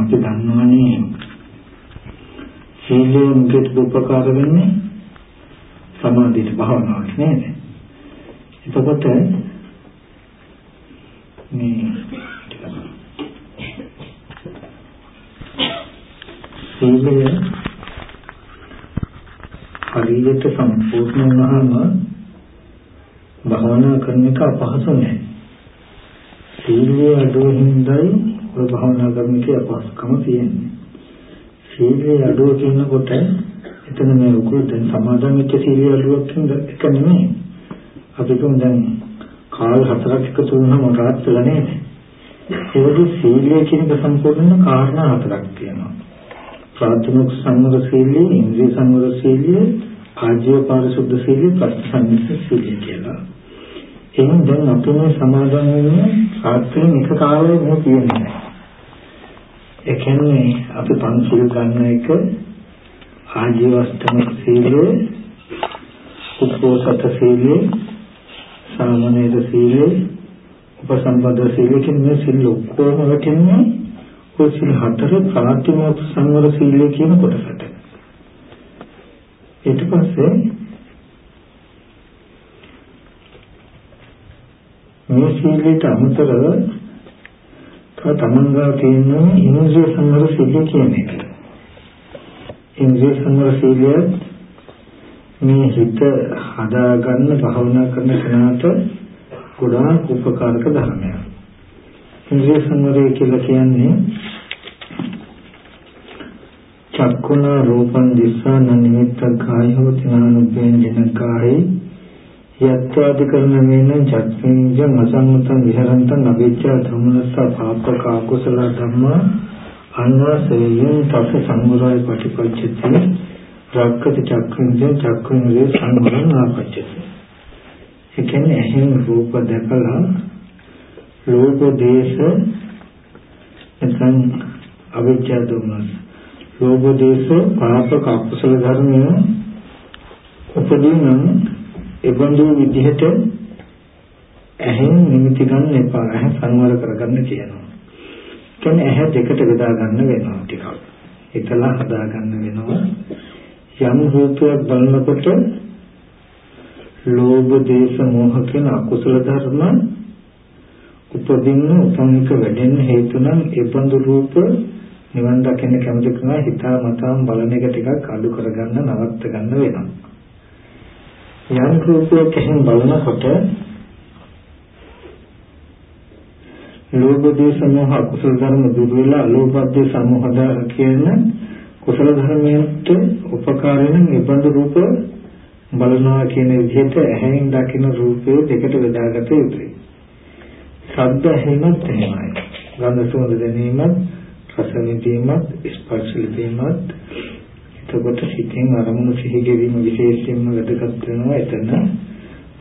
අපි දන්නවනේ සීලය මුකට උපකාර වෙන්නේ සමාධියට භාවනාවට නේද? එතකොට මේ සීලය හරියට සම්පූර්ණ වුණාම භාවනා කරන එක අපහසු නෑ. සීලය අඩුව හින්දායි ඔය භාවනා කරන එකේ අපහසුකම තියෙන්නේ. සීලය අඩුව කියනකොට එතන මේ උකුල දැන් සමාදන් වෙච්ච සීලය අඩුවක් කියන එක නෙමෙයි. අපි තුන් දැන් කාල හතරක් එකතු වුණාම රාත් වෙලා නේද? ඒ වගේ සීලය කියන එක සම්පූර්ණ කාරණා හතරක් තියෙනවා. ප්‍රාථමික සංවර සීලය, ඉන්ද්‍රිය සංවර සීලය, ආජීව පාරිශුද්ධ සීලය, ප්‍රතිසංයුක්ත සීලය කියලා. එහෙනම් දැන් අපි මේ සමාදන් වෙන්නේ රාත්‍රියේ එක කාලේ මේ කියන්නේ. ඒ කියන්නේ අපි පන්සිල් ගන්න එක ආජීවස්තම සීලය, උපෝසත සීලය, සාමනේර සීලය, උපසම්පද සීලය කියන මේ සීල ඔක්කොම වටින්නේ ඔය සීල හතර ප්‍රාතිමෝක්ෂ සංවර සීලය කියන කොටසට. ඊට පස්සේ මේ සීලයට අමතරව තමන්ගා තියෙන ඉන්ද්‍රිය සංවර සීලය කියන එක. ඉන්ද්‍රිය සංවර සීලය මේ හිත හදාගන්න භාවනා කරන කෙනාට ගොඩාක් උපකාරක ධර්මයක්. ඉන්ද්‍රිය සංවරය කියලා කියන්නේ චක්කුණ රූපං දිස්සන නිමිත්ත කායෝ තිනානුපේන කායි යත්වාදිකරණ වේන චක්ඛින්ජ අසංගතං විහරන්තං අවිච්ඡා ධම්මස්ස පාපක අකුසල ධම්මා අන්වසයෙන් තස සංගරය පටිපච්චති. රක්කති චක්ඛින්ජ චක්ඛින්ජ සංගරණ ආපච්චති. ඒ කියන්නේ එහෙන් රූප දැකලා ලෝක දේශ නැත්නම් අවිච්ඡා ධම්මස් ලෝක දේශ පාපක අකුසල ධර්මය උපදිනම් ඒබඳු විදිහට ඇහෙන් නිමිති ගන්න එපා. ඇහැ සංවර කරගන්න කියනවා. කියන්නේ ඇහැ දෙකට බෙදා ගන්න වෙනවා ටිකක්. එකලා හදා ගන්න වෙනවා. යම් රූපයක් බලනකොට ලෝභ, දේශ, මෝහ කියන අකුසල ධර්ම උපදින්න උපනික වැඩෙන්න හේතු නම් ඒබඳු රූප නිවන් දකින්න කැමති කෙනා හිතා මතාම බලන එක ටිකක් අඩු කරගන්න නවත්ත ගන්න වෙනවා. යම් රූපයක් එහෙන් බලනකොට ලෝභ දේශ මොහ කුසල ධර්ම දුර වෙලා ලෝභ දේශ මොහ කියන කුසල ධර්මයට උපකාර වෙන නිබඳ රූප බලනවා කියන විදිහට ඇහෙන් දකින රූපය දෙකට බෙදාගත යුතුයි. ශබ්ද ඇහිමත් එහෙමයි. ගන්ධ සුවඳ දැනීමත්, රස විඳීමත්, ස්පර්ශ විඳීමත් එතකොට සිතෙන් අරමුණු සිහි ගෙවීම විශේෂයෙන්ම වැදගත් වෙනවා එතන.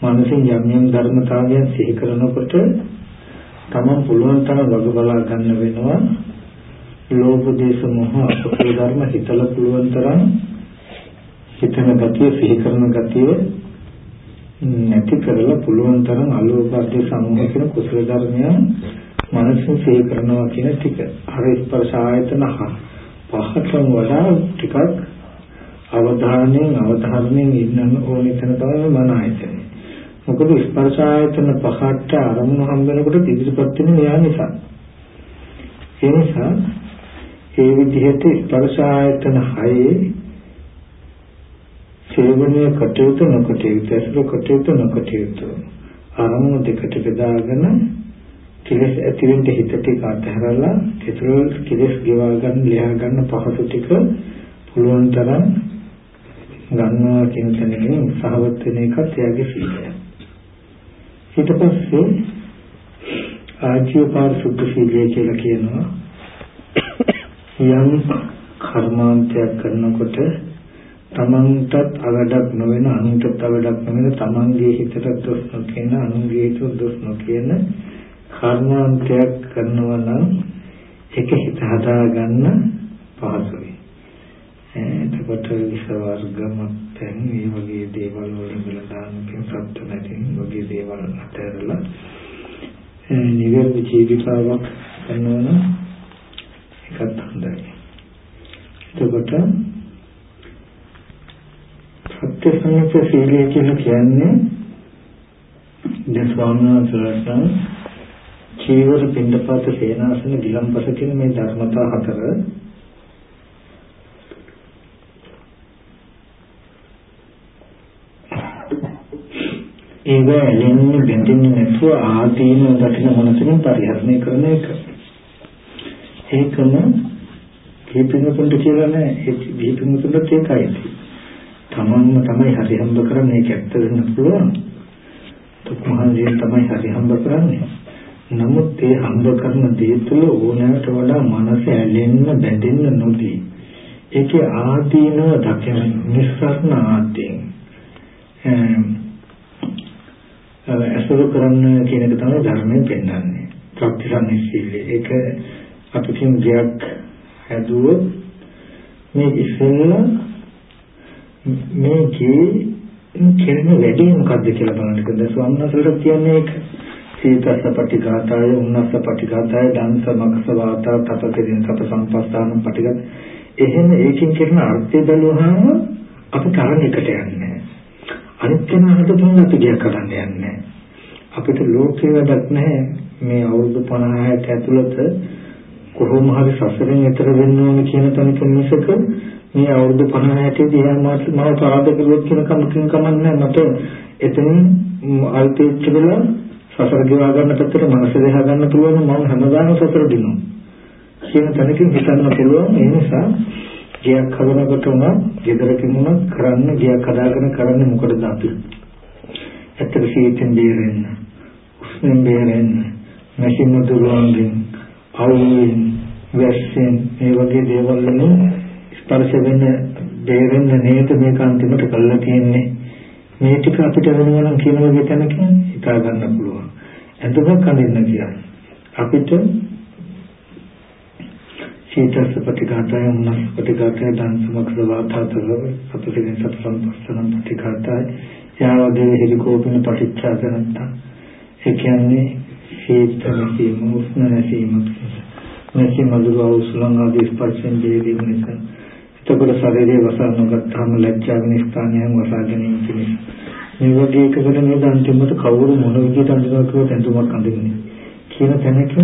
මනසින් යම් යම් ධර්මතාවයන් සිහි කරනකොට තමන් පුළුවන් තරම් වග බලා ගන්න වෙනවා. ලෝභ දේශ මොහ අපේ ධර්ම හිතලා පුළුවන් තරම් හිතන ගතිය සිහි කරන ගතිය නැති කරලා පුළුවන් තරම් අලෝභ දේශ මොහ කියන කුසල ධර්මයන් මනසින් සිහි කරනවා කියන ටික. අර ස්පර්ශ ආයතන පහටම වඩා ටිකක් අවධානයෙන් අවධානයෙන් ඉන්නන්න ඕනේ තැන තමයි මන ආයතනය. මොකද ස්පර්ශ ආයතන පහට අරමුණු හම්බෙනකොට ඉදිරිපත් වෙන න්‍යාය නිසා. ඒ නිසා ඒ විදිහට ස්පර්ශ ආයතන හයේ සේවනීය කටයුතු නොකටයුතු ඇසුරු කටයුතු නොකටයුතු අරමුණු දෙකට බෙදාගෙන කෙලස් ඇතිවෙන්න හිත ටික අතහැරලා කෙතරල් කෙලස් ගෙවා ගන්න ලියා ගන්න පහසු ටික පුළුවන් තරම් ගන්නවා කියන තැනකින් උත්සාහවත් වෙන එකත් එයාගේ සීලය. ඊට පස්සේ ආජීවපාර සුද්ධ සීලය කියලා කියනවා. යම් කර්මාන්තයක් කරනකොට තමන්ටත් අවඩක් නොවන අනුන්ටත් අවඩක් නොවන තමන්ගේ හිතට දොස් නොකියන අනුන්ගේ හිතට දොස් නොකියන කර්මාන්තයක් කරනවා නම් ඒක හිත හදාගන්න පහසුයි. එතකොට විස වර්ගමත් මේ වගේ දේවල් වල ඉඳලා දාන කියන සත්‍ය නැති වගේ දේවල් අතරලා නිවැරදි ජීවිතාවක් ගන්නවන එකත් හොඳයි. එතකොට සත්‍යසංයත සීලය කියලා කියන්නේ දැන් ස්වාමීන් වහන්සේලාට චීවර පින්ඩපාත සේනාසන ගිලම්පස කියන මේ ධර්මතා හතර ඒව ඇලෙන්නේ බැඳෙන්නේ නැතුව ආදීන දකින මනසකින් පරිහරණය කරන එක. ඒකම දීපිනුතුන්ට කියලා නෑ ඒ දීපිනුතුන්ට ඒකයි. තමන්ම තමයි හරි හම්බ කරන්නේ ඒක ඇත්ත වෙන්න පුළුවන්. දුක් මහන්සියෙන් තමයි හරි හම්බ කරන්නේ. නමුත් ඒ හම්බ කරන දේ තුළ ඕනෑමට වඩා මනස ඇලෙන්න බැඳෙන්න නොදී ඒකේ ආදීනව දකින නිස්සාරණ ආදීන අසුරු කරන්න කියන එක තමයි ධර්මයෙන් පෙන්වන්නේ. ප්‍රතිසන්නිශීලී. ඒක අපි කියන ගයක් හැදුවොත් මේ ඉස්සෙල්ලා මේකේ කෙරෙන වැඩේ මොකද්ද කියලා බලන්න. දැන් ස්වාමීන් වහන්සේලා කියන්නේ ඒක. සීතස්ස පටිඝාතය, උන්නස්ස පටිඝාතය, දන්ස මකස වාතා, තපකරින් තප සම්පස්ථාන පටිඝාත. එහෙම ඒකෙන් කරන අර්ථය බලුවාම අපි කරණ එකට යන්නේ. අනිත් කෙනාට තුන් අපි ගියක් කරන්න යන්නේ. අපිට ලෝකේ වැඩක් නැහැ. මේ අවුරුදු 50කට ඇතුළත කොහොම හරි සසරෙන් එතර වෙන්න ඕන කියන තැනක මිසක මේ අවුරුදු 50 60 දී මාත් මම පරාද කරුවොත් කියන කමකින් කමන්නේ මට එතනින් අල්පේච්ච වෙලා සසර ගෙවා ගන්න පැත්තට මනස දෙහා ගන්න පුළුවන් මම හැමදාම සසර දිනනවා කියන තැනකින් හිතන්න පුළුවන් ඒ නිසා ගියක් හදනකොට උනා ගෙදරකින් උනා කරන්න ගියක් හදාගෙන කරන්නේ මොකටද අපි? ඇත්තට සීතෙන් බේරෙන්න උස්නෙන් බේරෙන්න මැෂින් දුරවන්ගෙන් අවුලෙන් වැස්සෙන් මේ වගේ දේවල් වලින් ස්පර්ශ වෙන බේරෙන්න නේද මේක අන්තිමට කළා තියෙන්නේ මේ ටික අපිට වෙනවා නම් කියන වගේ තැනකින් හිතා ගන්න පුළුවන්. එතකොට කලින්න කියන්නේ. අපිට සීතස ප්‍රතිඝාතය උන්නස් ප්‍රතිඝාතය දන්සමක්ෂ වාතාතව අපසිරින් සත සම්පස්සන ප්‍රතිඝාතය. යාවදේ හිරිකෝපින පටිච්චාසනත්ත ඒ කියන්නේ සීත නැසීම උෂ්ණ නැසීම. නැසීම මధుර අවසලං ආදී ස්පර්ශෙන් දෙවීම නිසා. එතකොට ශරීරයේ වසා නොගත්තාම ලැජ්ජාගෙන ස්ථානයන් වසා ගැනීම පිණිස. මේ වගේ එකකට නේද අන්තිමට කවුරු මොන විදිහට අඳිනවා කියලා තැඳුමක් අඳින්නේ? කියන තැනක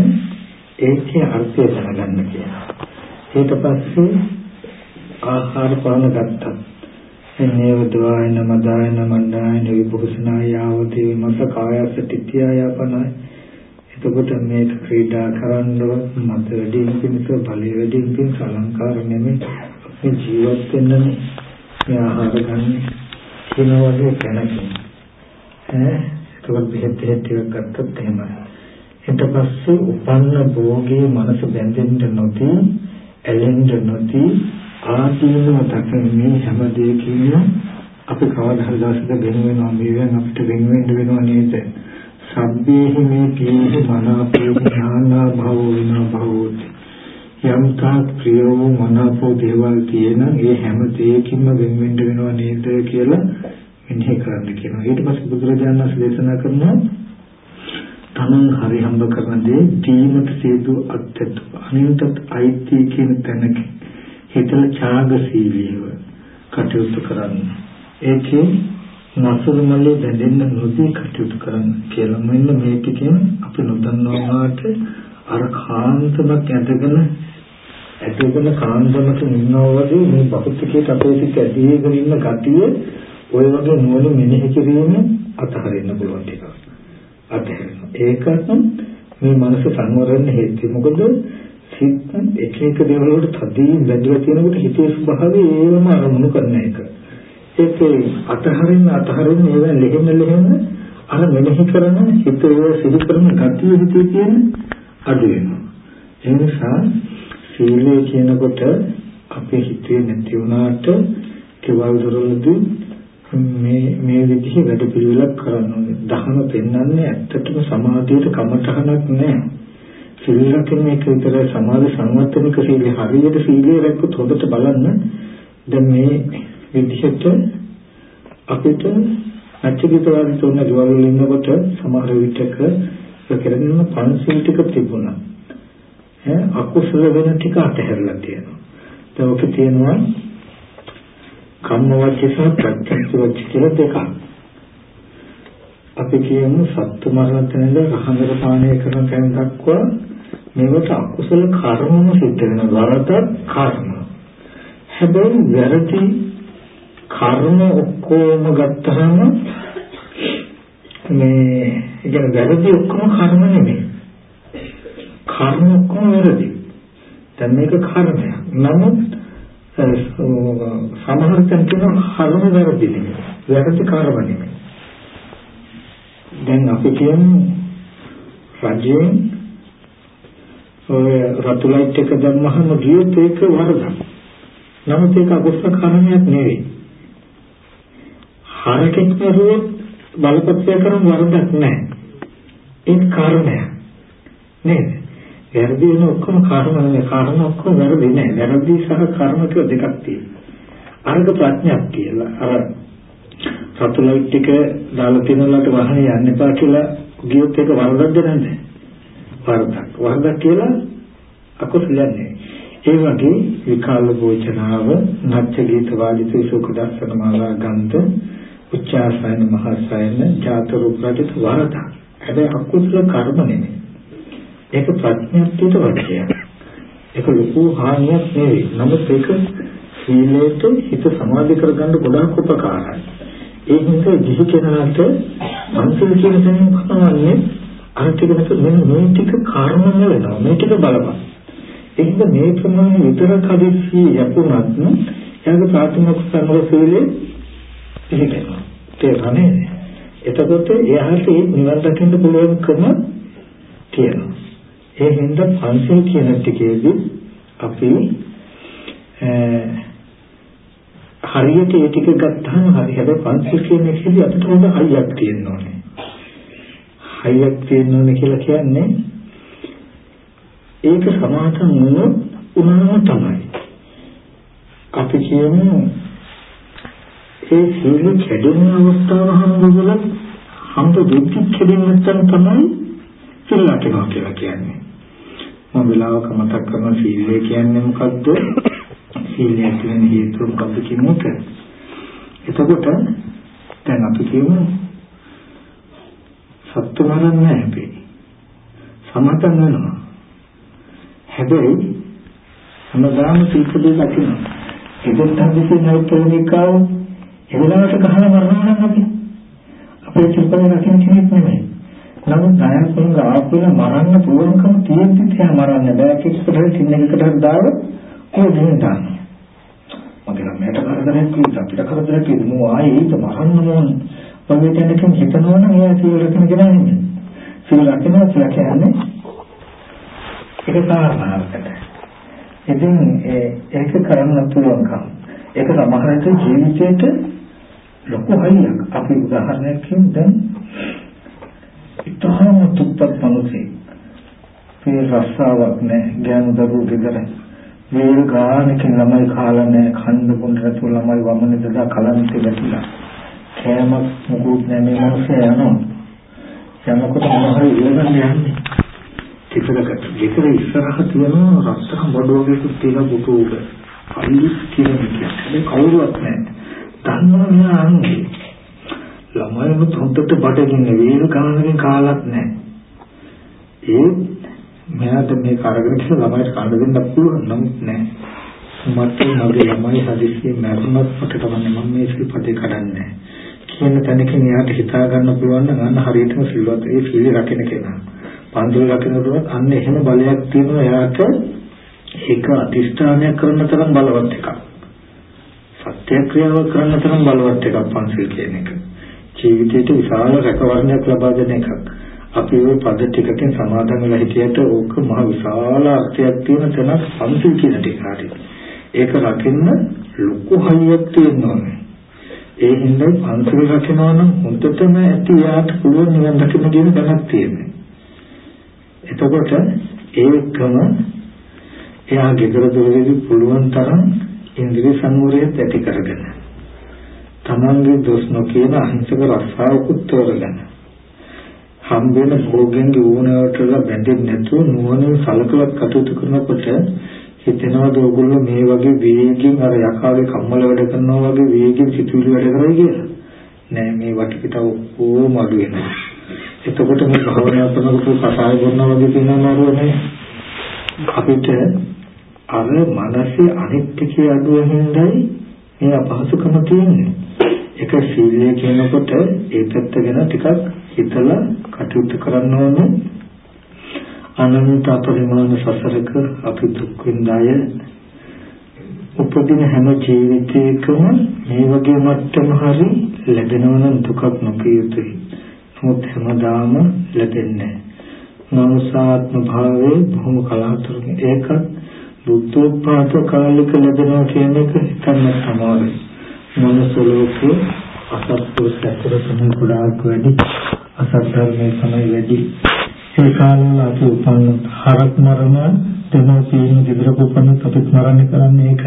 ඒකේ අර්ථය දැනගන්න කියලා. ඊට පස්සේ ආහාර පාන ගත්තා. එනේව දවායන මදායන මණ්ඩායන විභූෂණාය ආවදී මස කායස තිත්‍යයාපනයි එතකොට මේක ක්‍රීඩා කරන්නව මත වැඩිම පිණිස බලය වැඩිම පිණිස අලංකාර නෙමෙයි. මේ ජීවත් වෙන්නනේ මේ ආහාර ගන්න කියන වගේ දැනකින් ඈ? ඒකවත් බෙහෙත් බෙහෙත් ටිකක් ගත්තත් එහෙමයි. ඊට පස්සේ උපන්න භෝගයේ මනස බැඳෙන්න නොදී ඇලෙන්න නොදී ආදීනව දකින මේ හැම දෙයකින්ම අපි කවදා හරි දවසක වෙන වෙනවා මේවෙන් අපිට වෙන වෙන්න වෙනව නේද සබ්බේහි මේ පීහි මනාපේ ඥානා භවෝ විනා භවෝති යම් තාක් ප්‍රිය වූ මනාපෝ දේවල් තියෙන ඒ හැම දෙයකින්ම වෙන් වෙන්න වෙනව නේද කියලා මෙනෙහි කරන්න කියනවා. ඊට පස්සේ බුදුරජාණන් වහන්සේ දේශනා කරනවා තමන් හරි හම්බ කරන දේ දීමට සියදු අත්‍යත් අනින්ටත් අයිති කියන තැනක හිතල ඡාගශීලීව කටයුතු කරන්න. ඒකේ මසුරු මල්ලේ බැඳෙන්න නොදී කටයුතු කරන්න කියලා මෙන්න මේකකින් අපි නොදන්නවාට අර කාන්තමක් ඇදගෙන ඇදගෙන කාන්දමට ඉන්නවා වගේ මේ භෞතිකයට අපේ සිත් ඇදීගෙන ඉන්න ගතිය ඔය වගේ නුවණ මෙනෙහි කිරීමෙන් අතහරින්න පුළුවන් ටිකක්. අතහරිනවා. ඒකත් මේ මනස සංවර වෙන්න හේතුව. මොකද සිත් එක එක දේවල් වලට තදින් වැදලා තියෙනකොට හිතේ ස්වභාවය ඒවම අරමුණු කරන එක. ඒකේ අතහරින්න අතහරින්න ඒවා ලෙහෙන්න ලෙහෙන්න අර මෙනෙහි කරන හිත ඒවා සිහි කරන ගතිය හිතේ තියෙන අඩු වෙනවා. ඒ නිසා සීලය කියනකොට අපේ හිතේ නැති වුණාට කෙවල් දොරවලදී මේ මේ විදිහේ වැඩ පිළිවෙලක් කරන්න ඕනේ. දහම පෙන්වන්නේ ඇත්තටම සමාධියට කමතහනක් නෑ. සීලයෙන් මේක විතර සමාධි සංවර්ධනික සීලය හරියට සීලය රැක්කොත් හොඳට බලන්න. දැන් මේ විදිහට අපිට අච්චිකිතවාදී තෝරන ජීවල් වල ඉන්නකොට සමහර විටක කරගෙන පන්සිල් ටික තිබුණා. ඈ අකුසල වෙන ටික අතහැරලා තියෙනවා. දැන් ඔක තියෙනවා කම්ම වච්ච සහ ප්‍රත්‍යක්ෂ වච්ච කියලා දෙකක්. අපි කියමු සත්තු මරණතනද රහඳර පානය කරන තැන දක්වා මේවට අකුසල කර්මම සිද්ධ වෙන වරද කර්ම. හැබැයි වැරදි කර්ම ඔක්කොම ගත්තහම මේ කියන වැරදි ඔක්කොම කර්ම නෙමෙයි. කර්ම ඔක්කොම වැරදි. දැන් මේක කර්මයක්. නමුත් සමහර තැන් කියන කර්ම වැරදි නෙමෙයි. වැරදි කර්ම නෙමෙයි. දැන් අපි කියන්නේ රජයෙන් ඔය රතු ලයිට් එක දැම්මහම ගියොත් ඒක වරදක්. නමුත් ඒක අකුසල කර්මයක් නෙවෙයි. හරකෙක් නරුවොත් බලපත්‍ය කරන වරදක් නැහැ. ඒක කර්මයක්. නේද? වැරදි වෙන ඔක්කොම කර්ම නෙවෙයි. කර්ම ඔක්කොම වැරදි නෑ. වැරදි සහ කර්ම කියලා දෙකක් තියෙනවා. අර්ග ප්‍රඥාක් කියලා. අර රතු ලයිට් එක දාලා තියෙනලට වාහනේ යන්න එපා කියලා ගියොත් ඒක වරදක්ද නැද්ද? වරදක්. වරදක් කියලා අකුසලයක් නෙවෙයි. ඒ වගේ විකාල භෝජනාව, නච්ච ගීත වාදිත සුඛ දර්ශන මාලා ගන්ධ, උච්චාසයන මහසයන, ජාත රූප රජිත වරදක්. හැබැයි අකුසල කර්ම නෙමෙයි. ඒක ප්‍රඥප්තියට වඩියක්. ඒක ලොකු හානියක් නෙවෙයි. නමුත් ඒක සීලයට හිත සමාධි කරගන්න ගොඩාක් උපකාරයි. ඒ නිසා ජීව කෙනාට මනසෙන් කියන තැනින් පනවන්නේ අර ටික මෙන්න මේ ටික කර්ම වෙනවා. මේ ටික බලපන්. ඒකද මේ ප්‍රමාණය විතරක් හදිස්සි යපුණත් එයාගේ ප්‍රාථමික සංවර සීලේ පිළිගන්නවා. තේරෙන්නේ? එතකොට එයාට නිවන් දකින්න පුළුවන්කම තියෙනවා. ඒ හින්දා පංචල් කියන ටිකේදී අපි හරියට ඒ ටික ගත්තාම හරි හැබැයි පංචල් කියන එකේදී අපිට හොඳ හයියක් තියෙන්න ඕනේ. හයියක් තියෙන්න ඕනේ කියලා කියන්නේ ඒක සමාතන් වුණොත් උනනම තමයි. අපි කියමු ඒ සීල කැඩෙන අවස්ථාව හම්බුනොත් හම්බ දෙච්ච කැඩෙන්න නැත්නම් තමයි සීල කැඩෙනවා කියලා කියන්නේ. මම වෙලාවක මතක් කරන සීලය කියන්නේ මොකද්ද? සීලය කියන්නේ හේතුව මොකද්ද කියන එක. එතකොට දැන් අපි කියමු සත්තු මරන්නේ නැහැ සමතන් වෙනවා. හැබැයි හැමදාම සීකදේ දකින්න. ඉතින් තමයි නැවතුනිකාව එවලාට ගහලා මරනවා නම් අපි අපේ චිත්තය රකින්න කෙනෙක් නෙමෙයි. නමුත් ණයකුංග ආපුල මරන්න පුළුවන්කම තියෙද්දි තියා මරන්න බෑ කිසිකට තින්නකට දාව කොහෙන්ද දාන්නේ. මගේ ළමයට කරදරයක් කිව්වා අපිට කරදරයක් කිව්වා මෝ ආයේ ඒක මරන්න ඕන. වගේ දෙයකින් හිතනවනම් එයා සීල රකින්න කෙනා නෙමෙයි. සීල රකින්නවා කියලා කියන්නේ ඒක කාරණාවකට. ඉතින් ඒක කරන්න පුළුවන්කම. ඒක සමහරට ජීවිතේට ලොකු හයියක්. අපි උදාහරණයක් කියමු දැන් ඉතාම තුප්පත් මිනිසෙක්. මේ රස්සාවක් නැහැ. ගෑනු දරුවෝ ගෙදර. මේ ගානකින් ළමයි කාලා නැහැ. කන්න බොන්න නැතුව ළමයි වමනේ දදා කලන්තේ වැටිලා. කෑමක් මොකුත් නැහැ මේ මිනිස්සයා යනවා. යනකොට මොනවද ඉලගන්න යන්නේ? ටිකකට ගෙදර ඉස්සරහ තියෙන රස්තක බඩුවකට තියෙන බුතු උඩ අයිලි කියන කියන්නේ කවුරුවත් නැහැ. දන්නවා මෙයා අන්නේ. ළමයිනුත් හොඳට බඩගින්නේ වේල ගානකින් කාලත් නැහැ. ඒ මෙයාට මේ කරගෙන කියලා ළමයිට කන්න දෙන්න පුළුවන් නමුත් නැහැ. මට මගේ ළමයි හදිස්සියෙන් මැරුණත් මට කවන්නේ මම මේ සිල්පදේ කඩන්නේ කියන තැනකින් එයාට හිතා ගන්න පුළුවන් නම් අන්න හරියටම සිල්වත් ඒ සීල රකින්න කෙනා. පන්තිල් රකින්නකොට අන්න එහෙම බලයක් තියෙනවා එයාට ඒක අතිෂ්ඨානය කරන තරම් බලවත් එකක්. සත්‍යක්‍රියාව කරන තරම් බලවත් එකක් පන්සිල් කියන එක. ජීවිතයට විශාල රැකවරණයක් ලබා දෙන එකක්. අපි ওই පද ටිකකින් සමාදන් වෙලා හිටියට ඕක මහ විශාල අර්ථයක් තියෙන තැනක් පන්සිල් කියන ටික හරි. ඒක රකින්න ලොකු හයියක් තියෙනවා. ඒ හින්දා පන්සිල් රකිනවා නම් හොඳටම ඇති යාට පුළුවන් නිවන් දකින්න කියන දැනක් තියෙනවා. එතකොට ඒකම එයා ගෙදර දොරේදී පුළුවන් තරම් ඉන්ද්‍රිය සංවරයත් ඇති කරගෙන තමන්ගේ දොස් නොකියන අහිංසක රස්සාවකුත් තෝරගෙන හම්බෙන භෝගයන්ගේ ඕනෑවටලා බැඳෙන්නේ නැතුව නුවණින් සලකලා කටයුතු කරනකොට හිතෙනවාද ඔයගොල්ලෝ මේ වගේ වේගින් අර යකාගේ කම්මල වැඩ කරනවා වගේ වේගින් සිතුවිලි වැඩ කරයි කියලා. නෑ මේ වටපිටාව ඕම අඩු වෙනවා. එතකොට මේ භාවනා කරනකොට කසාය බොන්නා වගේ තියෙනවා නේද? අපිට අර මනසේ අනිත්‍ය අඩුව හින්දායි මේ අපහසුකම තියෙන්නේ. ඒක සීලය කියනකොට ඒ පැත්ත ගැන ටිකක් හිතලා කටයුතු කරන්න ඕනේ. අනන්ත අපරිමාණ සසරක අපි දුක් විඳාය උපදින හැම ජීවිතයකම මේ වගේ මට්ටම හරි ලැබෙනවා නම් දුකක් නොකිය යුතුයි. නමුත් හැමදාම ලැබෙන්නේ මනුසාත්ම භාවයේ බොහොම කලාතුරකින් ඒකත් බුද්ධෝත්පාද කාලික ලැබෙනවා කියන එක හිතන්න තමයි. මනුස්ස ලෝකේ අසත්පුරුෂ සතර තමයි ගොඩාක් වැඩි අසත් ධර්මයේ තමයි වැඩි. ඒ කාලවල අපි උපන්න හරක් මරණ දෙමෝපියන් දෙවිරක උපන්න අපිත් මරන්නේ කරන්නේ ඒක.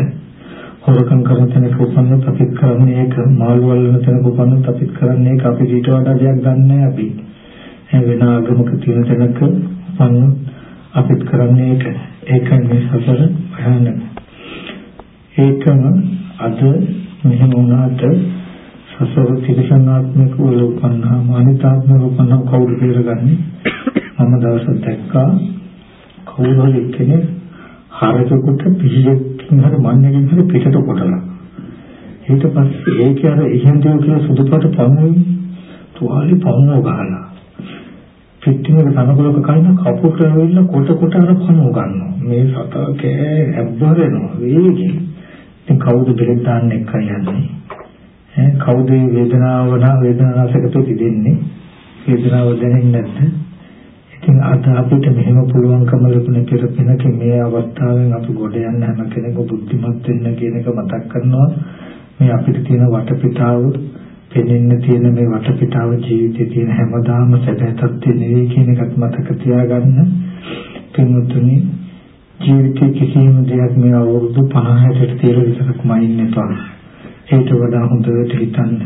හොරකම් කරන තැනක උපන්න අපිත් කරන්නේ ඒක. මාළු වල්ලන තැනක උපන්න අපිත් කරන්නේ ඒක. අපි ඊට වඩා දෙයක් ගන්නෑ අපි. වෙන ආගමක තියෙන තැනක උපන්න අපිත් කරන්නේ ඒක. ඒකයි මේ සසර භයානක. ඒකම අද මෙහෙම වුණාට සසර තිරසනාත්මක වලපන්නා මානිතාත්මක වලපන්නා කවුරු බේරගන්නේ මම දවසක් දැක්කා කවුරු හරි කෙනෙක් හරකෙකුට පිහියකින් හරි මන්නකින් හරි පිටට කොටලා. ඊට පස්සේ ඒක අර ඉහෙන්දිය කියලා සුදුපට පමුයි තුවාලි පමුව ගහලා. පිටිනක තනකොලක කයින් කපුට වෙන්න කොට කොට අර පමුව ගන්නවා. මේ සතා කෑ ඇබ්බරෙනවා වේගෙන්. ඉතින් කවුද බෙහෙත් දාන්න එකයි යන්නේ ඈ කවුද වේදනාව නා වේදනාසක තුති දෙන්නේ වේදනාව දැනෙන්නේ නැද්ද ඉතින් අද අපිට මෙහෙම පුළුවන්කම ලැබුණ පෙරපිනක මේ අවස්ථාවෙන් අපි ගොඩ යන්න හැම කෙනෙකු බුද්ධිමත් වෙන්න කියන එක මතක් කරනවා. මේ අපිට තියෙන වටපිටාව පෙනෙන්න තියෙන මේ වටපිටාව ජීවිතේ තියෙන හැමදාම සැබෑ තත්ත්වෙ නෙවෙයි කියන එකත් මතක තියාගන්න. පින්වතුනි ජීවිතේ කිසිම දෙයක් මේ අවුරුදු 50කට තියලා විතරක්ම ඉන්න එපා. ඒට වඩා හොඳට හිතන්න.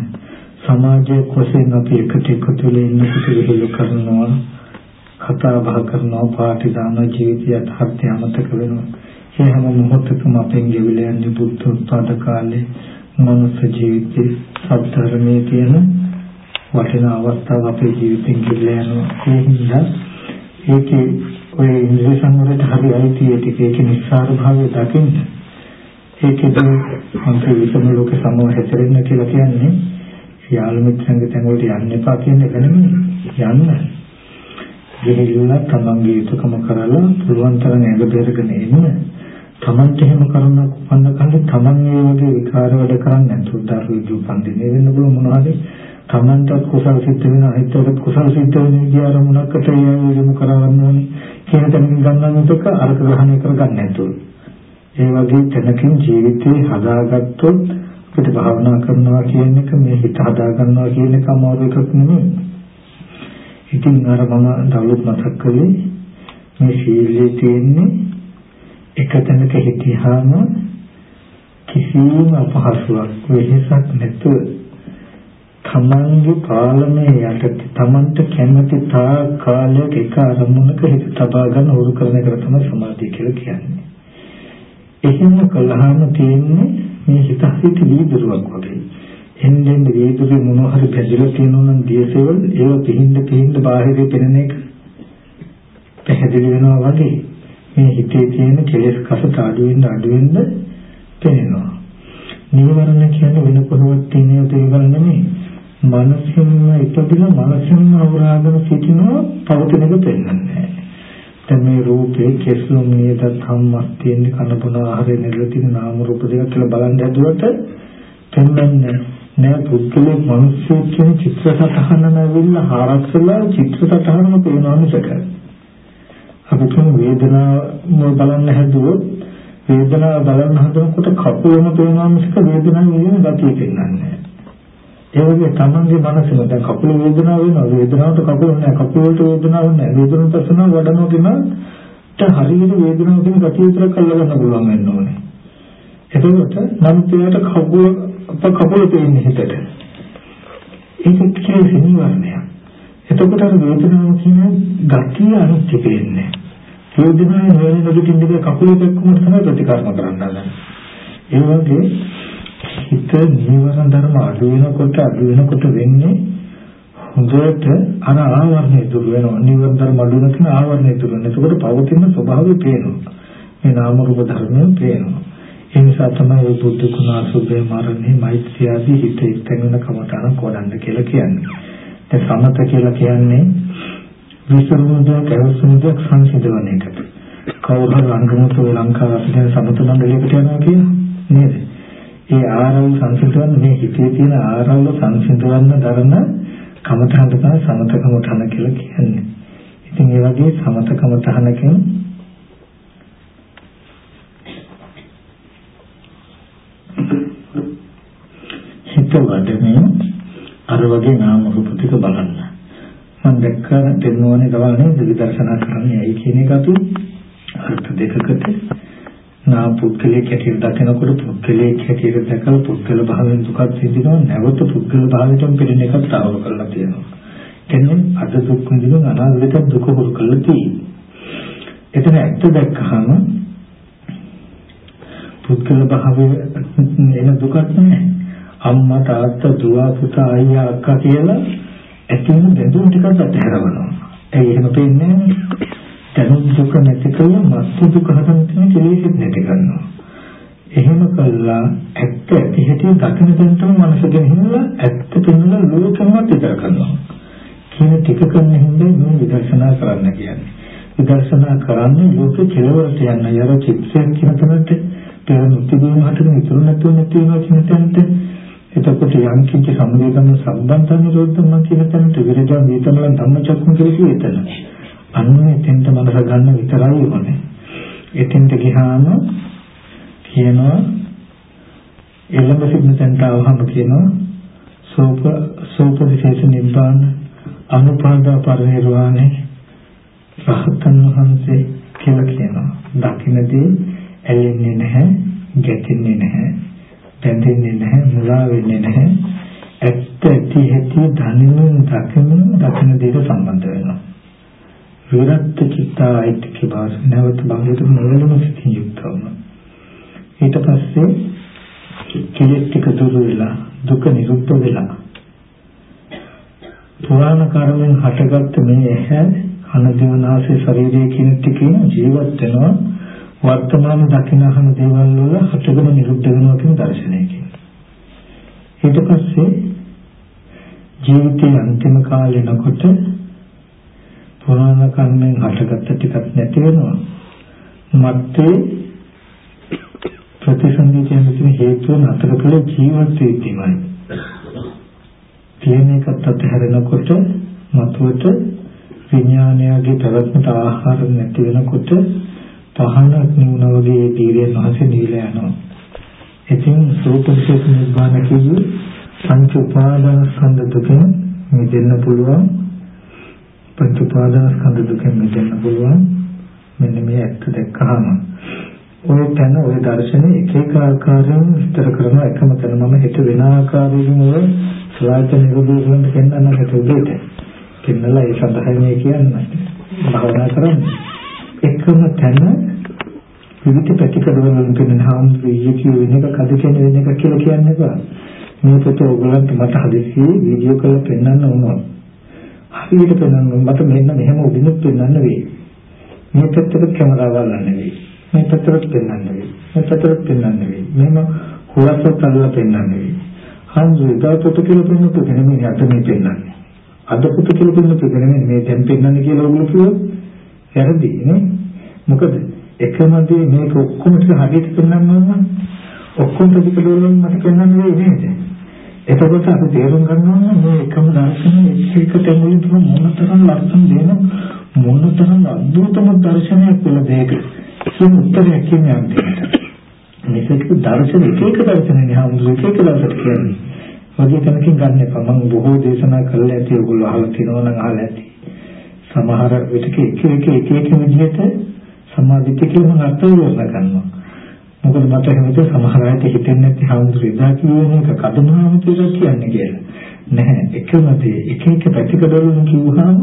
සමාජයේ කොසෙන් අපි එකට එකතු වෙලා ඉන්නකොට විහිළු කරනවා කතා බහ කරනවා පාටි දාන ජීවිතය යථාර්ථය අමතක වෙනවා. ඒ හැම මොහොතකම අපෙන් ගෙවිලා යන්නේ බුද්ධ උත්පාද කාලේ මනුස්ස ජීවිතේ සත්‍යරමේ තියෙන වටිනා අවස්ථාව අපේ ජීවිතෙන් ගෙවිලා යනවා. ඒ හින්දා ඒකේ ඔය ඉන්ද්‍රිය සංවරයට හරි අයිති ඒක ඒකේ නිස්සාර භාවය දකින්න. ඒකේදී අන්තිම විසම ලෝක සමව හැතරෙන්න කියලා කියන්නේ යාළු මිත්‍රන්ගේ තැන් වලට යන්න එපා කියන එක නෙමෙයි. යන්න. ගිහිල්ලා තමන්ගේ යුතුයකම කරලා පුළුවන් තරම් ඇඟ බෙරගෙන එන්න තමන්ට එහෙම කරන උපන්න කන්නේ තමන් මේ වගේ විකාර වැඩ කරන්නේ නැතුව දරුවෙක් උපන්දිනේ වෙන්න පුළුවන් මොනවද තමන්ට කුසල සිද්ධ වෙන අහිතට කුසල සිද්ධ වෙන විදිය අරමුණකට යොමු කරවන්න ඕනේ කියන තැනකින් ගන්න මිසක අරක ග්‍රහණය කරගන්න නැතුව. ඒ වගේ තැනකින් ජීවිතේ හදාගත්තොත් අපිට භාවනා කරනවා කියන එක මේ හිත හදා ගන්නවා කියන එක අමාරු එකක් නෙමෙයි. ඉතින් අර මම දවල්ත් මතක් කළේ මේ සීලයේ තියෙන්නේ එක තැනක හිටියාම කිසිම අපහසුයක් වෙහසක් නැතුව තමන්ගේ පාලනය යටතේ තමන්ට කැමති තා කාලයක එක අරමුණක හිත තබා ගන්න උරු කරන එක තමයි සමාධිය කියලා කියන්නේ. එහෙම කළාම තියෙන්නේ මේ හිත හිත වීදුරුවක් වගේ. එන්නෙන් වේදුරේ මොනවා හරි පැතිරලා තියෙනවා නම් දියසෙවල් ඒව පිහින්ද පිහින්ද බාහිරේ පෙනෙන එක පැහැදිලි වෙනවා වගේ මේ හිතේ තියෙන කෙලෙස් කසට අඩු වෙන්න අඩු වෙන්න පෙනෙනවා. නීවරණ කියන්නේ වෙන කොහොමද තියෙන දේවල් නෙමෙයි. මනසින්ම ඉපදිලා මනසින්ම අවරාගෙන සිටිනවා පවතින එක පෙන්වන්නේ. දැන් මේ රූපේ කෙස්ලොම් නියත ධම්මස් තියෙන කන බොන ආහාරය නෙල තියෙන නාම රූප දෙක කියලා බලන් හැදුවට පෙන්වන්නේ නෑ පුද්ගලෙක් මිනිස්සු කියන චිත්‍ර සටහන නැවිලා ආරක්ෂලා චිත්‍ර සටහනම පේනවා මිසක අපි කියන වේදනාව බලන්න හැදුවොත් වේදනාව බලන්න හදනකොට කකුලම පේනවා මිසක වේදනාව කියන ගතිය පෙන්වන්නේ ඒ වගේ තමන්ගේ මනසෙම දැන් කකුල වේදනාව වෙනවා. වේදනාවට කකුල නැහැ. කකුල වලට වේදනාවක් නැහැ. වේදනාවට පස්සන වඩනෝගෙන ත හරියට වේදනාව කියන ගතිය විතරක් අල්ලගන්න පුළුවන් වෙන්න ඕනේ. එතකොට නම් පියට කකුල අප කකුල තියෙන හිතට. ඒක කෙලෙස් නිවර්ණය එතකොට අර වේදනාව කියන ගතිය අනිත්‍ය වෙන්නේ. වේදනාවේ නොවන දෙකින් දෙක කකුලේ දෙකම තමයි ප්‍රතිකර්ම කරන්න හදන්නේ. ඒ වගේ හිත නීවරණ ධර්ම අඩු වෙනකොට අඩු වෙනකොට වෙන්නේ හොඳට අර ආවරණය දුර වෙනවා. නීවරණ ධර්ම අඩු වෙනකන් ආවරණය දුර වෙනවා. එතකොට පවතින ස්වභාවය පේනවා. මේ නාම රූප ධර්මයන් පේනවා. ඒ නිසා තමයි බුද්ධ ගුණ අසුභය මරණේ මෛත්‍රිය ආදී හිත එක්තෙන වෙන කමඨාන කොඩන්න කියලා කියන්නේ. දැන් සමත කියලා කියන්නේ විසරුමුදයක් අවසුමුදයක් සංසිඳවන එකට. කවුරු හරි රංගමුත් වේ ලංකාව අපි දැන් සමත මණ්ඩලයකට යනවා කියනවා නේද? ඒ ආරවුල් සංසිඳවන්න මේ හිතේ තියෙන ආරවුල් සංසිඳවන්න දරන කමඨාන තමයි සමත කමඨාන කියලා කියන්නේ. ඉතින් ඒ වගේ සමත කමඨානකින් හිත වඩමින් අර වගේ නාම රූප ටික බලන්න. මම දැක්ක දෙන්නෝනේ ගවන්නේ විදර්ශනා කරන්නේ ඇයි කියන එක අපි අර්ථ දෙකකට නා පුද්ගලයේ කැටියට දකිනකොට පුද්ගලයේ කැටියට දැකලා පුද්ගල භාවයෙන් දුකක් සිඳිනවා නැවත පුද්ගල භාවයෙන් පිළිෙන එකක් තාවව කරලා තියෙනවා. එන්නේ අද දුක් විඳින අනාගත දුක හුරු කරලා තියෙන්නේ. එතන ඇත්ත දැක්කහම පුද්ගල භාවයේ එන දුකක් නැහැ. අම්මා තාත්තා දුව පුතා අයියා අක්කා කියලා ඇතිවෙන බැඳුම් ටිකක් අතහැරවනවා. ඒ එහෙම පේන්නේ දැනුම් දුක නැති කරලා මත්තු දුක හදන්න තියෙන කෙලෙස් නැති කරනවා. එහෙම කළා ඇත්ත ඇති හැටි දකින තැනටම මනස ගෙනහිල්ලා ඇත්ත පෙන්වලා ලෝකෙමත් විතර කරනවා. කියන ටික කරන හින්දා මේ විදර්ශනා කරන්න කියන්නේ. විදර්ශනා කරන්නේ ලෝකෙ කෙලවරට යන්න යර චිත්තයක් කියන තැනට පෙර මුත්‍තිබීම හතර ඉතුරු නැතුව නැති වෙනවා කියන තැනට එතකොට යම් කිච්ච සම්මේතන සම්බන්ධ නිරෝධම කියන තැනට විරජා වේතනල ධම්මචක්කම් කියලා කිව්වෙතන. අන්න එතෙන්ට මනස ගන්න විතරයි ඕනේ. එතෙන්ට ගියාම කියනවා එළඹ සිටින තැනට આવහම කියනවා සෝප සෝප විශේෂ නිබ්බාන අනුපාදා පරිනිර්වාණය රහතන් වහන්සේ කියලා කියනවා. දකින්නදී ඇලෙන්නේ නැහැ, ගැටෙන්නේ නැහැ. බැඳෙන්නේ නැහැ මුලා වෙන්නේ නැහැ. ඇත්ත ඇති ඇති ධනිනුන් දකිනුන් දකින දෙයට සම්බන්ධ වෙනවා. විරත් චිත්තයිත් කිබාස් නැවත බාහිර මොළලම සිටින් යුක්තවම. ඊට පස්සේ කෙලෙස් ටික දුරු වෙලා දුක නිරුද්ධ වෙලා. පුරාණ කර්මෙන් හටගත්ත මේ ඇහැ කන දිව නාසය ශරීරය කියන ටිකෙන් ජීවත් වෙනවා. වර්තමාන දකින්නහන දේවල් වල හටගෙන නිරුද්ධ වෙනවා කියන දර්ශනයකින්. ඊට පස්සේ ජීවිතයේ අන්තිම කාලේ නකොට පුරාණ කර්මෙන් හටගත්ත ටිකක් නැති වෙනවා. මත්තේ ප්‍රතිසන්දි කියන හේතුව නතර කළ ජීවත් වීමයි. තියෙන එකත් අතහැරෙනකොට මතුවට විඥානයගේ පැවැත්මට ආහාර නැති වෙනකොට පහනක් නිවුණ වගේ තීරයන් වහන්සේ නිවිලා යනවා. ඉතින් සෝතවිශේෂ නිබ්බාන කියන්නේ පංච උපාදාන ස්කන්ධ දුකෙන් මිදෙන්න පුළුවන්. පංච උපාදාන ස්කන්ධ දුකෙන් මිදෙන්න පුළුවන්. මෙන්න මේ ඇත්ත දැක්කහම ඔය තැන ඔය දර්ශනේ එක එක ආකාරයෙන් විස්තර කරන එකම තැන මම හිත වෙන ආකාරයකින් ඔය ස්ලායිඩ් නිරූපණය කරන්න පෙන්නන්න හිත උදේට. පෙන්නලා ඒ සඳහා මේ කියන්නේ භාවනා කරන්නේ. එකම තැන විවිධ පැතිකඩවල වලින් පෙනෙන හාමුදුරුවෝ කියු වෙන එක කද කියන වෙන එක කියලා කියන්නේ බා. මේ පොත ඕගලන්ට මට හදිස්සියේ වීඩියෝ කරලා පෙන්වන්න ඕන. හරියට පෙන්වන්න මට මෙන්න මෙහෙම උදිනුත් පෙන්වන්න වෙයි. මේ පැත්තට කැමරාව ගන්න වෙයි. මේ පැත්තට පෙන්වන්න වෙයි. මේ පැත්තට පෙන්වන්න වෙයි. මෙහෙම හුලස්සත් අල්ලලා පෙන්වන්න වෙයි. හාමුදුරුවෝ පොත කියලා පෙන්වන්න පුතේ මේ අත මේ පෙන්වන්නේ. අද පොත කියලා පෙන්වන්න මේ දැන් පෙන්වන්නේ කියලා ඔයගොල්ලෝ කිව්වොත් වැරදි නේ මොකද එකම දේ මේක ඔක්කොම ටික හරියට පෙන්වන්න ඕන නම් ඔක්කොම ප්‍රතිපලවලින් මට පෙන්වන්න වෙයි නේද? එතකොට අපි තේරුම් ගන්න ඕන මේ එකම දර්ශනය එක එක තැන්වලින් තුන මොනතරම් ලස්සන දෙන මොනතරම් අద్భుතම දර්ශනයක් කියලා දෙයක කියන උත්තරයක් කියන්නේ අන්තිමට මේක දර්ශන එක එක දර්ශනනේ හම්බු එක එක දර්ශන කියන්නේ. වගේ තැනකින් ගන්න එපා. මම බොහෝ දේශනා කරලා ඇති ඔයගොල්ලෝ අහලා තියෙනවා නම් අහලා ඇති. සමහර විටක එක එක එක එක විදිහට සමාධිත්‍ය කියන අර්ථය වර්ණ ගන්නවා. මොකද මට හිතේ සමහර අයට හිතෙන්නේ නැති හඳුරු ඉදා කියන එක කඩමාම කියලා කියන්නේ කියලා. නැහැ එකම දේ එක එක පැතිකඩවලින් කිව්වහම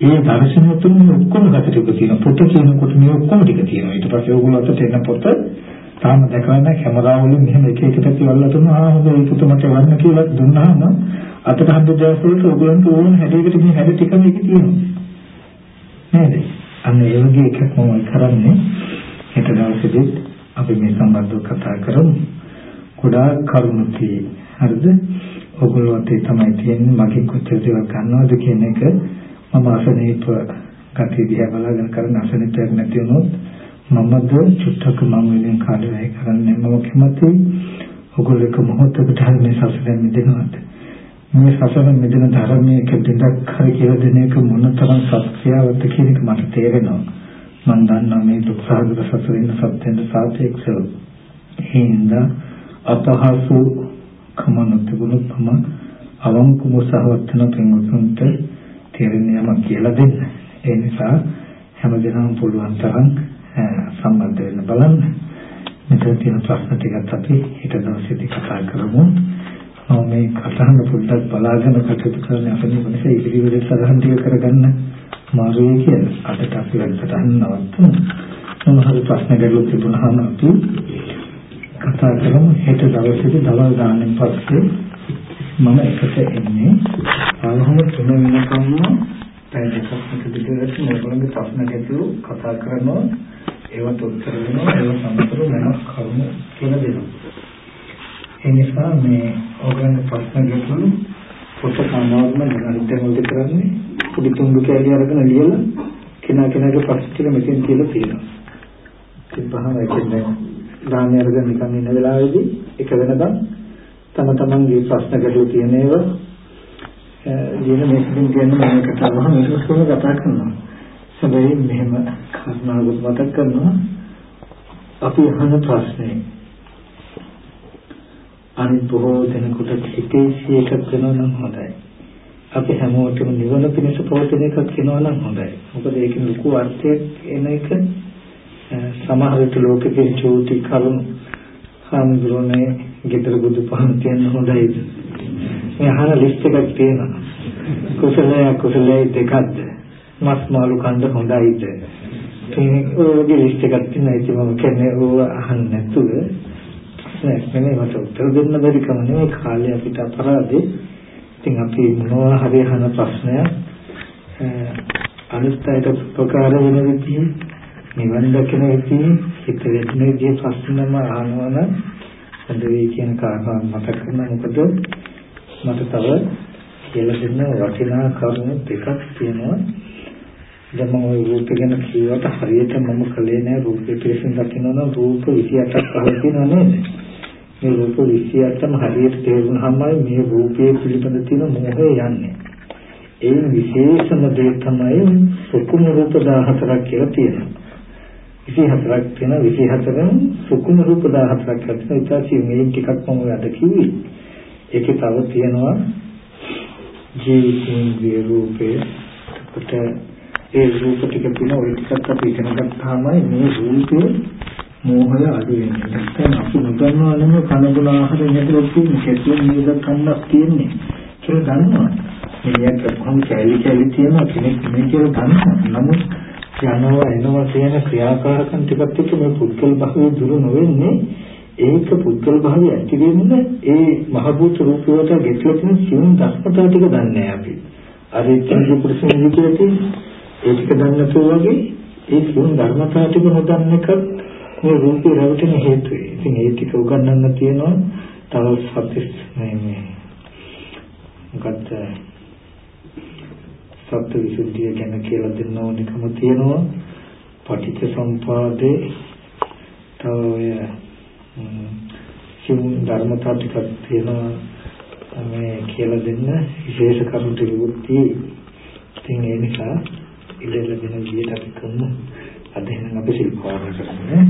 ඒ දර්ශනය තුළ මේ ඔක්කොම ගැටට ඔබ තියෙන පොත කියනකොට මේ ඔක්කොම ටික තියෙනවා ඊට පස්සේ ඕගොල්ලෝ අතට එන පොත තාම දැකලා නැහැ කැමරාව වලින් මෙහෙම එක එක පැති වල තුන ආ හොඳ ඒ පොත මට වන්න කියලා දුන්නාම අතට හම්බ දවස් වලට ඔයගොල්ලන්ට ඕන හැඩයකට මේ හැඩ ටික මේක තියෙනවා නේද අන්න ඒ වගේ එකක් මම කරන්නේ. හෙට දවසේදී අපි මේ සම්බන්ධව කතා කරමු. ගොඩාක් කරුණු තියෙයි. හරිද? ඔයගොල්ලෝ අතේ තමයි තියෙන්නේ. මගේ කොච්චර දේවල් ගන්නවද කියන එක මම අසනීප ගතිය දිහා බලාගෙන කරන අසනීපයක් නැති වුණොත් මමද චුට්ටක මම වෙනින් කාලය වැය කරන්නේ මම කැමතියි ඔයගොල්ලෝ එක මොහොතකට හරි මේ සසරෙන් මිදෙනවද? මේ සසරෙන් මිදෙන ධර්මයක දෙයක් හරි කියලා දෙන එක මොනතරම් සත්‍යවද කියන එක මට තේරෙනවා මම දන්නවා මේ දුක්සහගත සසරින් සත්‍යෙන්ද සාපේක්ෂව හින්දා අපහසු කමන තිබුණොත් මම අවංකව සහවත් වෙන පින්වතුන්ට තේරෙන යමක් කියලා දෙන්න. ඒ නිසා හැමදෙනාම පුළුවන් තරම් සම්බන්ධ වෙන්න බලන්න. මෙතන තියෙන ප්‍රශ්න ටිකත් අපි ඊට දවසේදී කතා කරමු. මම මේ කතාන පොඩ්ඩක් බලාගෙන කටයුතු කරන අපේ මොනසේ ඉදිරියට සරහන් ටික කරගන්න මාරුයි කියලා. අදට අපි වැඩසටහන නවත්තුමු. මොනවාරි ප්‍රශ්න ගැටලු තිබුණාම අපි කතා කරමු. හෙට දවසේදී දවල් දාන්නෙන් පස්සේ මම එකට එන්නේ. ආවහම තුන වෙනකම්ම පැය දෙකක් විතර මේගොල්ලන්ගේ ප්‍රශ්න ගැටලු කතා කරනවා. ඒවට උත්තර දෙනවා. ඒව සම්පූර්ණ වෙනස් කරුණු කියලා දෙනවා. ඒ නිසා මේ ඕගන් ප්‍රශ්න ගැටලු පොත සාමාන්‍යම නිරන්තරව මොකද කරන්නේ? පොඩි තුන්දු කැලිය අරගෙන ලියලා කෙනා කෙනාගේ ප්‍රශ්න ටික මෙතෙන් කියලා තියෙනවා. තිබ්බහම ඒකෙන් දැන් ගාමී අරගෙන නිකන් ඉන්න වෙලාවේදී එක වෙනකම් තම තමන්ගේ ප්‍රශ්න ගැටලු තියෙන ඒවා ලියන මේකෙන් කියන මම කතාවම මේක කොහොමද කතා කරනවා. හැබැයි මෙහෙම කර්මාවක මතක් කරනවා අපි අහන ප්‍රශ්නේ අනිත් බොහෝ දෙනෙකුට හිතේසි එකක් වෙනවා නම් හොඳයි. අපි හැමෝටම නිවන පිණිස පවතින එකක් වෙනවා නම් හොඳයි. මොකද ඒකේ ලොකු අර්ථයක් එන එක සමහර විට ලෝකෙකින් චෝටි කරුණු සම්දුරනේ ගෙදර බුදු පහන් තියන්න හොඳයිද? මේ අහන ලිස්ට් එකක් තියෙනවා. කුසලය කුසලයේ දෙකක්ද? මස් මාළු කන්න හොඳයිද? ඉතින් ඔයගේ ලිස්ට් එකක් තියෙනවා. ඉතින් මම කියන්නේ ඕව අහන්න නැතුව නෙමෙයි මට උත්තර දෙන්න බැරි කම නෙමෙයි කාලේ අපිට අපරාධේ. ඉතින් අපි මොනවා හරි අහන ප්‍රශ්නයක් අනිත් අයට උපකාර වෙන විදිහේ නිවන් දකින විදිහේ හිත වෙන විදිහේ ප්‍රශ්නම අහනවා නම් හොඳ වෙයි කියන කාරණා මතක කරගන්න මොකද මට තව කියලා දෙන්න වටිනා කරුණු දෙකක් තියෙනවා. දැන් මම ওই රූප ගැන කියවට හරියට මම කලේ නෑ. රූපේ පිළිසින් දකින්න නම් රූප 28ක් පහළ තියෙනවා නේද? මේ රූප 28ම හරියට තේරුනහමයි මේ රූපයේ පිළිබඳ තියෙන මොහය යන්නේ. ඒ විශේෂම දේ තමයි සුකුම රූප 14ක් කියලා තියෙනවා. 24ක් තියෙනවා 24න් සුකුම රූප 14ක් තියෙනවා. ඊට මේ ටිකක් මම අද කිව්වේ. ඒකේ තව තියෙනවා ජීවිතේ රූපේ කොට ඒ රූප ටික තියෙන ওই ටිකත් අපි ඉගෙන ගත්තාමයි මේ රූපේ මෝහය අඩු වෙන්නේ. නැත්නම් අපි නොදන්නවා නම් කනබුන ආහාරය නැතිව තියෙන කෙස්ලෙන් නේද කන්නක් තියෙන්නේ. කියලා දන්නවා. මේක කොහොම කැලි කැලි තියෙන කෙනෙක් මේ කියලා දන්නවා. නමුත් යනවා එනවා කියන ක්‍රියාකාරකම් ටිකත් එක්ක මේ පුද්ගල භාවය දුරු නොවෙන්නේ ඒක පුද්ගල භාවය ඇති වෙන්නේ ඒ මහ භූත රූප වලට ගෙట్లా තියෙන සියුම් ධර්මතාව ටික දන්නේ අපි. අර ඉතිරි පුරුෂයන් විදිහට ඒ ටික දන්නේ නැතුව වගේ ඒ සියුම් ධර්මතාව ටික නොදන්න එක මේ රූපේ රැවටෙන හේතුයි. ඉතින් ඒ ටික උගන්වන්න තියෙනවා තව සත්‍විස් මේ මේ මොකක්ද සත්‍ය විසුද්ධිය ගැන කියලා දෙන්න ඕනකම තියෙනවා. පටිච්ච සම්පාදේ තව ඔය සිවුම් ධර්මතා ටිකක් තියෙනවා මේ කියලා දෙන්න විශේෂ කරුණු ටිකකුත් තියෙයි. ඉතින් ඒ නිසා ඉලෙල දෙන විදියට අපි කරමු. අද එහෙනම් අපි සිල් පාරණ කරන්නේ.